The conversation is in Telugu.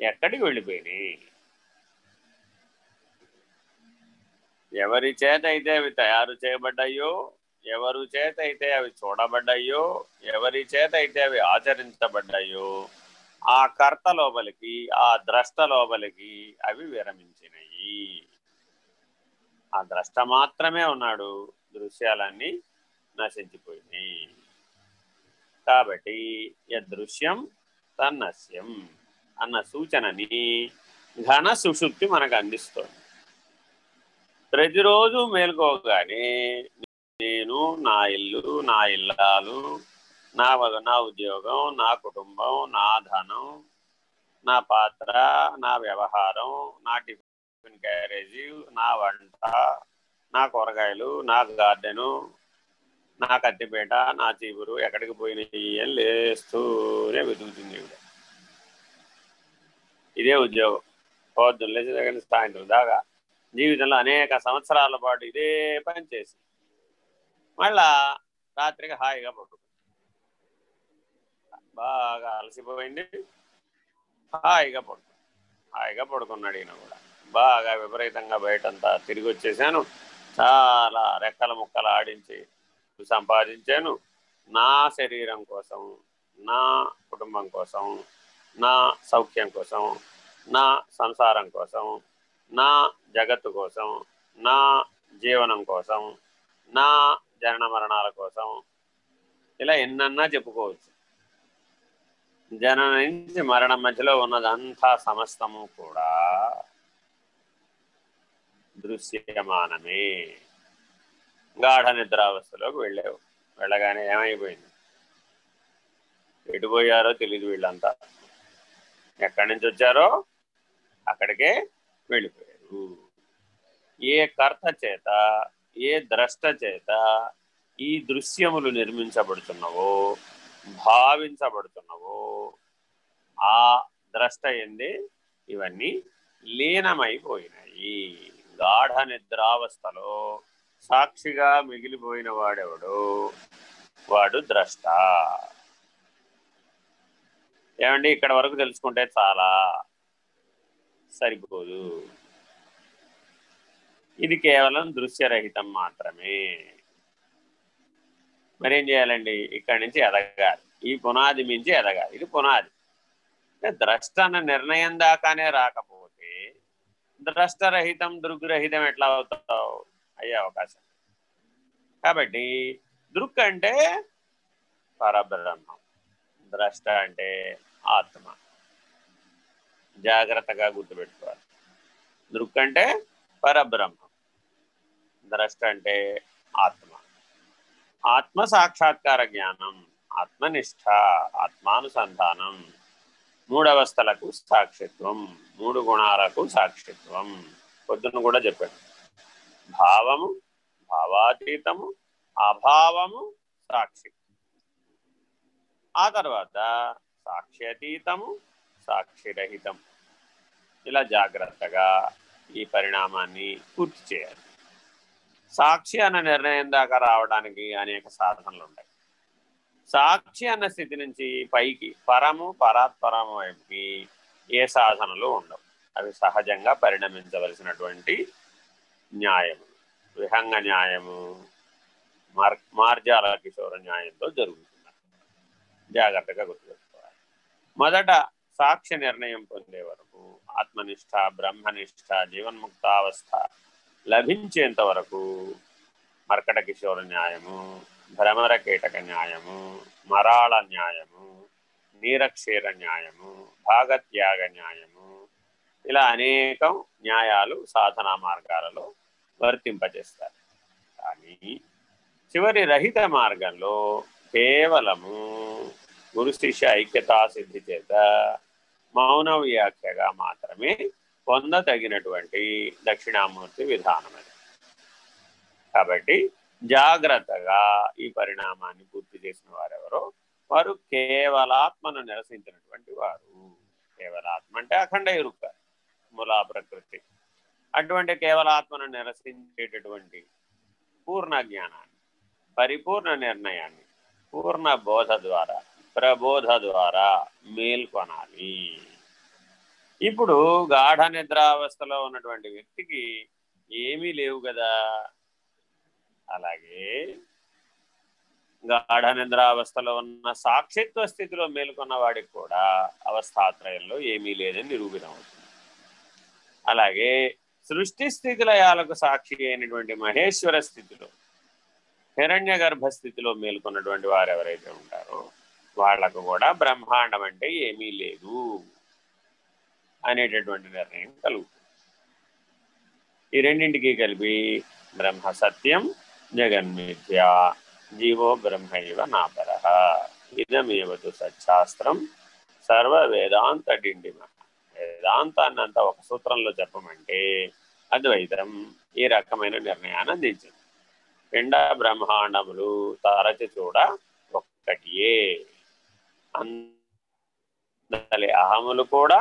ఎక్కడికి వెళ్ళిపోయినాయి? ఎవరి చేత అయితే అవి తయారు చేయబడ్డాయో ఎవరి చేత అయితే అవి చూడబడ్డాయో ఎవరి చేత అయితే అవి ఆచరించబడ్డాయో ఆ కర్త లోపలికి ఆ ద్రష్ట లోపలికి అవి విరమించినయి. ఆ ద్రష్ట మాత్రమే ఉన్నాడు. దృశ్యాలన్నీ నశించిపోయినాయి. కాబట్టి యదృశ్యం తన్నస్యం అన్న సూచనని ఘన సుషుప్తి మనకు అందిస్తుంది. ప్రతిరోజు మేలుకోగానే నేను నా ఇల్లు నా ఇల్లాలు నా నా ఉద్యోగం నా కుటుంబం నా ధనం నా పాత్ర నా వ్యవహారం నా టిఫిన్ క్యారేజీ నా వంట నా కూరగాయలు నా గార్డెను నా కత్తిపేట నా చీపురు ఎక్కడికి పోయినాయి అని లేస్తూనే వెతుకుతుంది ఇవిడ ఇదే ఉద్యోగం. పొద్దున్న లేచి దగ్గర సాయంత్రం దాకా జీవితంలో అనేక సంవత్సరాల పాటు ఇదే పని చేసి మళ్ళా రాత్రికి హాయిగా పడుకుంది బాగా అలసిపోయింది. హాయిగా పడుకుంది హాయిగా పడుకున్నాడు ఈయన కూడా. బాగా విపరీతంగా బయటంతా తిరిగి వచ్చేసాను. చాలా రెక్కల ముక్కలు ఆడించి సంపాదించాను. నా శరీరం కోసం నా కుటుంబం కోసం నా సౌఖ్యం కోసం నా సంసారం కోసం నా జగత్తు కోసం నా జీవనం కోసం నా జనన మరణాల కోసం ఇలా ఎన్నన్నా చెప్పుకోవచ్చు. జనన నుంచి మరణం మధ్యలో ఉన్నదంతా సమస్తము కూడా దృశ్యమానమే. గాఢ నిద్రావస్థలోకి వెళ్ళావు. వెళ్ళగానే ఏమైపోయింది? ఎటుపోయారో తెలియదు వీళ్ళంతా. ఎక్కడి నుంచి వచ్చారో అక్కడికే వెళ్ళిపోయారు. ఏ కర్త చేత ఏ ద్రష్ట చేత ఈ దృశ్యములు నిర్మించబడుతున్నవో భావించబడుతున్నవో ఆ ద్రష్ట ఎందే ఇవన్నీ లీనమైపోయినాయి. గాఢ నిద్రావస్థలో సాక్షిగా మిగిలిపోయిన వాడెవడు? వాడు ద్రష్ట. ఏమండి ఇక్కడ వరకు తెలుసుకుంటే చాలా సరిపోదు. ఇది కేవలం దృశ్యరహితం మాత్రమే. మరేం చేయాలండి? ఇక్కడి నుంచి ఎదగాలి. ఈ పునాది మించి ఎదగాలి. ఇది పునాది. ద్రష్ట అన్న నిర్ణయం దాకానే రాకపోతే ద్రష్టరహితం దృగ్రహితం ఎట్లా అవుతావు? అయ్యే అవకాశం. కాబట్టి దృక్ అంటే పరబ్రహ్మం. ద్రష్ట అంటే ఆత్మ. జాగ్రత్తగా గుర్తుపెట్టుకోవాలి. దృక్ అంటే పరబ్రహ్మ. ద్రష్ట అంటే ఆత్మ. ఆత్మ సాక్షాత్కార జ్ఞానం ఆత్మనిష్ట ఆత్మానుసంధానం. మూడవస్థలకు సాక్షిత్వం మూడు గుణాలకు సాక్షిత్వం. పొద్దున్న కూడా చెప్పాడు. భావము భావాతీతము అభావము సాక్షి. ఆ తర్వాత సాక్ష్యతీతము సాక్షిరహితం. ఇలా జాగ్రత్తగా ఈ పరిణామాన్ని పూర్తి చేయాలి. సాక్షి అన్న నిర్ణయం దాకా రావడానికి అనేక సాధనలు ఉంటాయి సాక్షి అన్న స్థితి నుంచి పైకి పరము పరాత్పరము వైపుకి ఏ సాధనలు ఉండవు. అవి సహజంగా పరిణమించవలసినటువంటి న్యాయము విహంగ న్యాయము మార్ మార్జాల కిషోర న్యాయంతో జరుగుతున్నారు జాగ్రత్తగా గుర్తుపెట్టుకోవాలి. మొదట సాక్ష్య నిర్ణయం పొందే ఆత్మనిష్ట బ్రహ్మనిష్ట జీవన్ముక్తావస్థ లభించేంత వరకు మర్కట కిషోర న్యాయము భ్రమర కీటక న్యాయము మరాళ న్యాయము నీరక్షీర న్యాయము భాగత్యాగ న్యాయము ఇలా అనేకం న్యాయాలు సాధనా మార్గాలలో వర్తింపజేస్తారు. కానీ చివరి రహిత మార్గంలో కేవలము గురు శిష్య ఐక్యతా సిద్ధి చేత మౌన వ్యాఖ్యగా మాత్రమే పొందతగినటువంటి దక్షిణామూర్తి విధానం అది. కాబట్టి జాగ్రత్తగా ఈ పరిణామాన్ని పూర్తి చేసిన వారెవరో వారు కేవలాత్మను నిరసించినటువంటి వారు. కేవలాత్మ అంటే అఖండ ఎరుక మూలా ప్రకృతి. అటువంటి కేవలాత్మను నిరసించేటటువంటి పూర్ణ జ్ఞానాన్ని పరిపూర్ణ నిర్ణయాన్ని పూర్ణ బోధ ద్వారా ప్రబోధ ద్వారా మేల్కొనాలి. ఇప్పుడు గాఢ నిద్రావస్థలో ఉన్నటువంటి వ్యక్తికి ఏమీ లేవు కదా. అలాగే గాఢ నిద్రావస్థలో ఉన్న సాక్షిత్వ స్థితిలో మేల్కొన్న వాడికి కూడా అవస్థాత్రయంలో ఏమీ లేదని నిరూపితం అవుతుంది. అలాగే సృష్టి స్థితిలయాలకు సాక్షి అయినటువంటి మహేశ్వర స్థితిలో హిరణ్య గర్భ స్థితిలో మేల్కొన్నటువంటి వారు ఎవరైతే ఉంటారో వాళ్ళకు కూడా బ్రహ్మాండం అంటే ఏమీ లేదు అనేటటువంటి నిర్ణయం కలుగుతుంది. ఈ రెండింటికి కలిపి బ్రహ్మ సత్యం జగన్మిథ్య జీవో బ్రహ్మైవ నాపర. ఇదమేవతు సత్శాస్త్రం సర్వ వేదాంత డిండిమ. వేదాంతాన్ని అంతా ఒక సూత్రంలో చెప్పమంటే అద్వైతం ఈ రకమైన నిర్ణయాన్ని అందించింది. పిండ బ్రహ్మాండములు తరచి చూడ ఒక్కటియే. అందలి అహములు కూడా